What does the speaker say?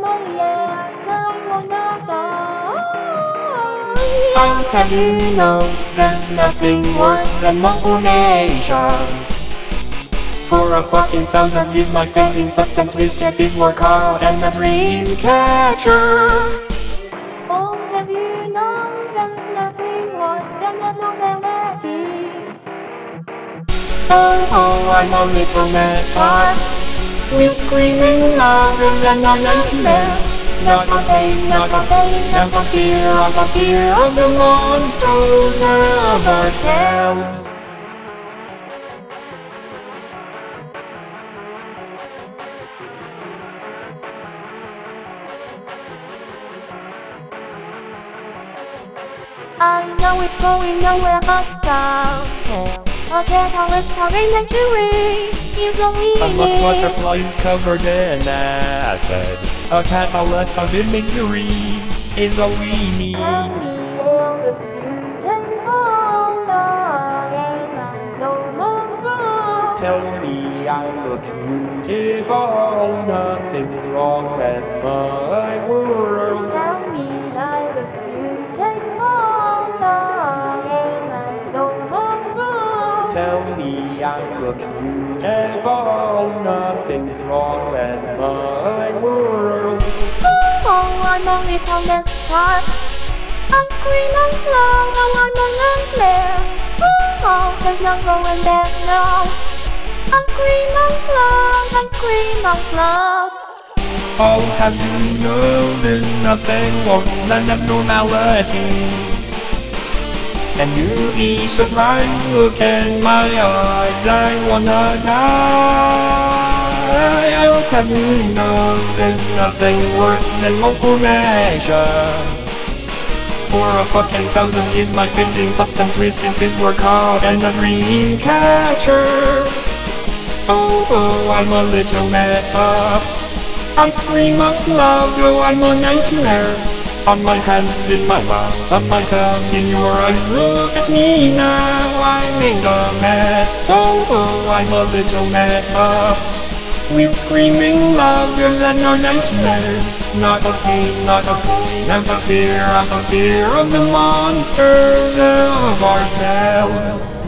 my eyes, I wanna you know there's nothing worse than malformation? For a fucking thousand years my fading thoughts and twisted feet work hard and a dream catcher. Oh, have you known there's nothing worse than abnormality? Oh, oh, I'm only a little messed up. We're screaming louder than a nightmare. Not a pain, not a pain, not a fear, not a fear of the monsters of ourselves. I know it's going nowhere but downhill. A catalyst having victory is only I look me. butterflies covered in acid. A catalyst of imagery is all we need. me all the beautiful I am I no longer. Tell me I look beautiful, nothing's wrong with my world. Longer. Tell me I look beautiful, nothing's wrong with my world. Oh, I'm a little messed up. I scream out loud, oh, now I'm a nightmare. Oh, there's no going back now. I scream out loud, I scream out loud. Oh, have you know there's nothing worse than abnormality? And you'll be surprised, look in my eyes, I wanna die. Oh, have you know there's nothing worse than malformation? For a fucking thousand years my fading thoughts and twisted feet work hard and a dream catcher. Oh, oh, I'm a little messed up. I scream out loud, oh, I'm a nightmare. On my hands, in my mouth, on my tongue, in your eyes, look at me now. I'm in a mess, oh, oh, I'm a little messed up. We're screaming louder than our nightmares. Not a pain, not a pain, not a fear, not a fear of the monsters of ourselves.